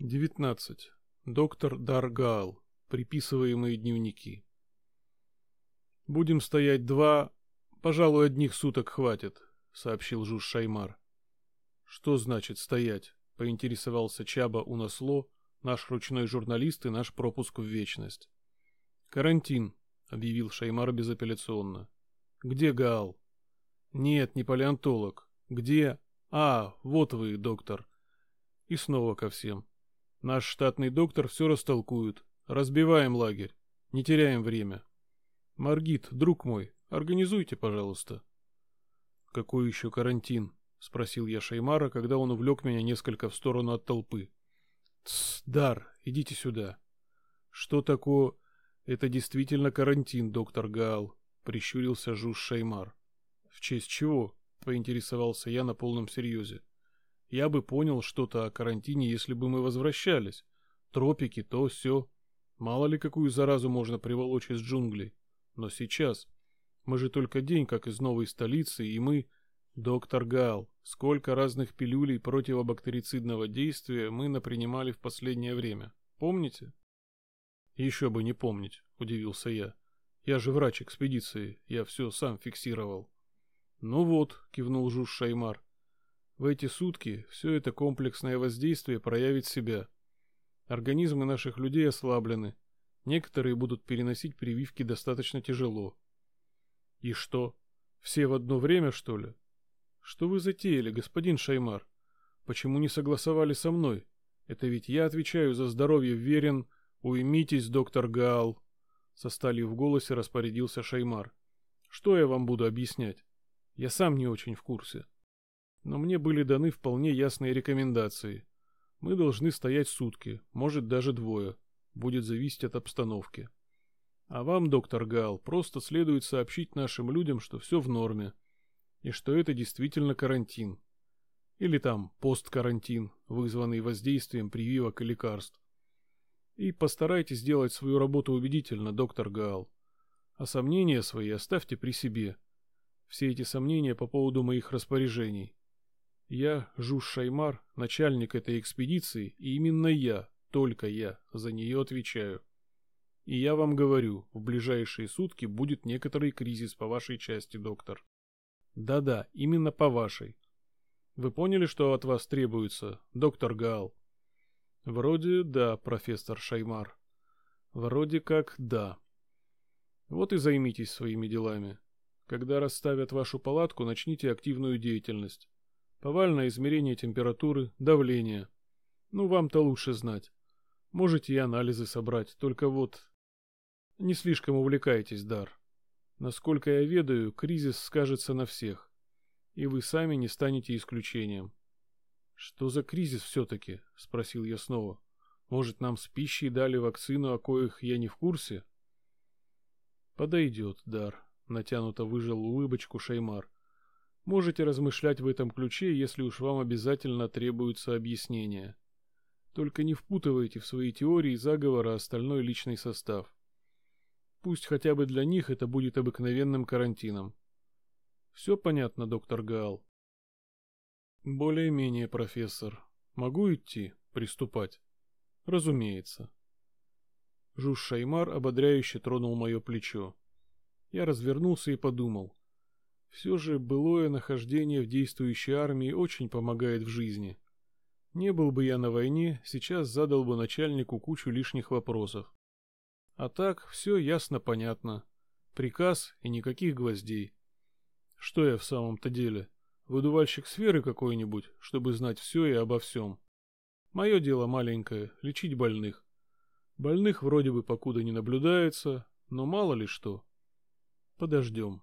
19. Доктор Даргал. Приписываемые дневники. «Будем стоять два... Пожалуй, одних суток хватит», — сообщил Жуж Шаймар. «Что значит стоять?» — поинтересовался Чаба Унасло, наш ручной журналист и наш пропуск в вечность. «Карантин», — объявил Шаймар безапелляционно. «Где Гаал?» «Нет, не палеонтолог. Где...» «А, вот вы, доктор». И снова ко всем. Наш штатный доктор все растолкует. Разбиваем лагерь. Не теряем время. Маргит, друг мой, организуйте, пожалуйста. Какой еще карантин? Спросил я Шаймара, когда он увлек меня несколько в сторону от толпы. Тсс, Дар, идите сюда. Что такое? Это действительно карантин, доктор Гаал, прищурился Жуж Шаймар. В честь чего? Поинтересовался я на полном серьезе. Я бы понял что-то о карантине, если бы мы возвращались. Тропики, то все. Мало ли какую заразу можно приволочь из джунглей. Но сейчас... Мы же только день как из новой столицы, и мы... Доктор Гал, сколько разных пилюлей противобактерицидного действия мы напринимали в последнее время. Помните? Еще бы не помнить, удивился я. Я же врач экспедиции, я все сам фиксировал. Ну вот, кивнул Жуж Шаймар. В эти сутки все это комплексное воздействие проявит себя. Организмы наших людей ослаблены. Некоторые будут переносить прививки достаточно тяжело. И что? Все в одно время, что ли? Что вы затеяли, господин Шаймар? Почему не согласовали со мной? Это ведь я отвечаю за здоровье Верен. Уймитесь, доктор Гаал. Со сталью в голосе распорядился Шаймар. Что я вам буду объяснять? Я сам не очень в курсе но мне были даны вполне ясные рекомендации. Мы должны стоять сутки, может даже двое. Будет зависеть от обстановки. А вам, доктор Гал, просто следует сообщить нашим людям, что все в норме. И что это действительно карантин. Или там посткарантин, вызванный воздействием прививок и лекарств. И постарайтесь сделать свою работу убедительно, доктор Гал. А сомнения свои оставьте при себе. Все эти сомнения по поводу моих распоряжений. Я Жуж Шаймар, начальник этой экспедиции, и именно я, только я, за нее отвечаю. И я вам говорю, в ближайшие сутки будет некоторый кризис по вашей части, доктор. Да-да, именно по вашей. Вы поняли, что от вас требуется, доктор Гал? Вроде да, профессор Шаймар. Вроде как да. Вот и займитесь своими делами. Когда расставят вашу палатку, начните активную деятельность. Повальное измерение температуры, давления. Ну, вам-то лучше знать. Можете и анализы собрать, только вот... Не слишком увлекайтесь, Дар. Насколько я ведаю, кризис скажется на всех. И вы сами не станете исключением. Что за кризис все-таки? Спросил я снова. Может, нам с пищей дали вакцину, о коих я не в курсе? Подойдет, Дар. Натянуто выжил улыбочку Шеймар. Можете размышлять в этом ключе, если уж вам обязательно требуются объяснения. Только не впутывайте в свои теории заговора остальной личный состав. Пусть хотя бы для них это будет обыкновенным карантином. Все понятно, доктор Гаал? Более-менее, профессор. Могу идти, приступать? Разумеется. Жуж Шаймар ободряюще тронул мое плечо. Я развернулся и подумал. Все же былое нахождение в действующей армии очень помогает в жизни. Не был бы я на войне, сейчас задал бы начальнику кучу лишних вопросов. А так все ясно понятно. Приказ и никаких гвоздей. Что я в самом-то деле? Выдувальщик сферы какой-нибудь, чтобы знать все и обо всем. Мое дело маленькое — лечить больных. Больных вроде бы покуда не наблюдается, но мало ли что. Подождем.